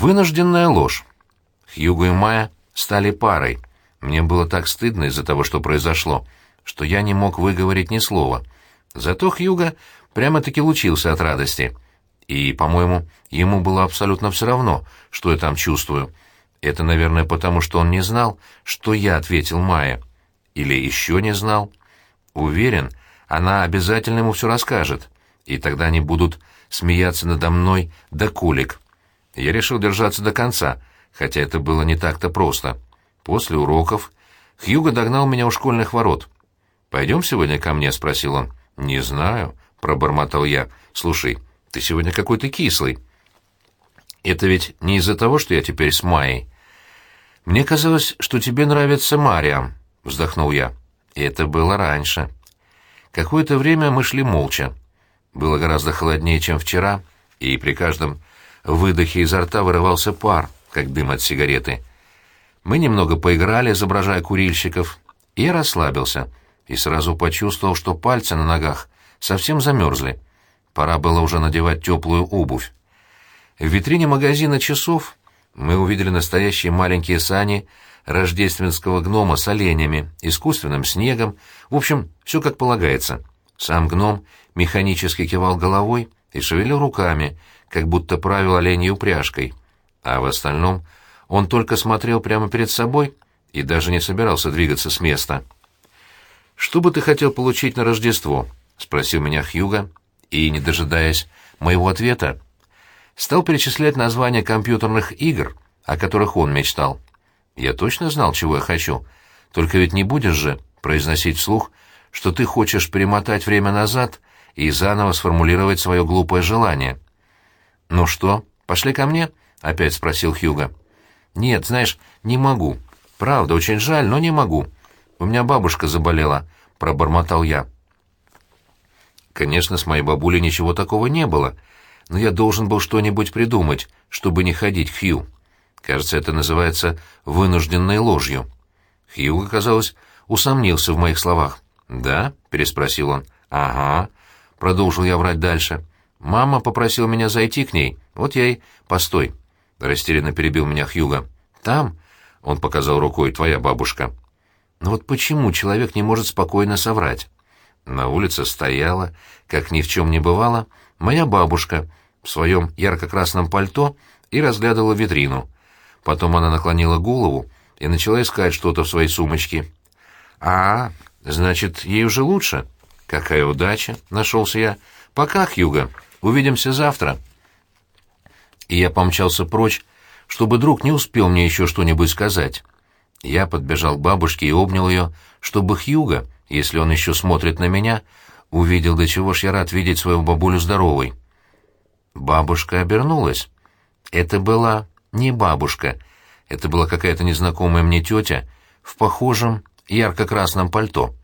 Вынужденная ложь. Хьюго и Майя стали парой. Мне было так стыдно из-за того, что произошло, что я не мог выговорить ни слова. Зато Хьюго прямо-таки лучился от радости. И, по-моему, ему было абсолютно все равно, что я там чувствую. Это, наверное, потому что он не знал, что я ответил Майе. Или еще не знал. Уверен, она обязательно ему все расскажет, и тогда они будут смеяться надо мной до кулик. Я решил держаться до конца, хотя это было не так-то просто. После уроков Хьюго догнал меня у школьных ворот. «Пойдем сегодня ко мне?» — спросил он. «Не знаю», — пробормотал я. «Слушай, ты сегодня какой-то кислый». «Это ведь не из-за того, что я теперь с Майей». «Мне казалось, что тебе нравится Мариам», — вздохнул я. «Это было раньше». Какое-то время мы шли молча. Было гораздо холоднее, чем вчера, и при каждом выдохе изо рта вырывался пар, как дым от сигареты. Мы немного поиграли, изображая курильщиков, я расслабился, и сразу почувствовал, что пальцы на ногах совсем замерзли. Пора было уже надевать теплую обувь. В витрине магазина часов мы увидели настоящие маленькие сани рождественского гнома с оленями, искусственным снегом, в общем, все как полагается. Сам гном механически кивал головой и шевелил руками, как будто правил оленьей упряжкой, а в остальном он только смотрел прямо перед собой и даже не собирался двигаться с места. «Что бы ты хотел получить на Рождество?» — спросил меня Хьюга, и, не дожидаясь моего ответа, стал перечислять названия компьютерных игр, о которых он мечтал. Я точно знал, чего я хочу. Только ведь не будешь же произносить вслух, что ты хочешь перемотать время назад и заново сформулировать свое глупое желание. «Ну что, пошли ко мне?» — опять спросил Хьюга. «Нет, знаешь, не могу. Правда, очень жаль, но не могу. У меня бабушка заболела», — пробормотал я. Конечно, с моей бабулей ничего такого не было, но я должен был что-нибудь придумать, чтобы не ходить к Хью. Кажется, это называется вынужденной ложью. Хьюго, казалось, усомнился в моих словах. «Да?» — переспросил он. «Ага», — продолжил я врать дальше. «Мама попросила меня зайти к ней. Вот я и...» «Постой», — растерянно перебил меня Хьюго. «Там?» — он показал рукой. «Твоя бабушка». «Но вот почему человек не может спокойно соврать?» На улице стояла, как ни в чем не бывало, моя бабушка в своем ярко-красном пальто и разглядывала витрину — Потом она наклонила голову и начала искать что-то в своей сумочке. «А, значит, ей уже лучше?» «Какая удача!» — нашелся я. «Пока, Хьюго. Увидимся завтра». И я помчался прочь, чтобы друг не успел мне еще что-нибудь сказать. Я подбежал к бабушке и обнял ее, чтобы Хьюго, если он еще смотрит на меня, увидел, до чего ж я рад видеть свою бабулю здоровой. Бабушка обернулась. Это была не бабушка. Это была какая-то незнакомая мне тетя в похожем ярко-красном пальто.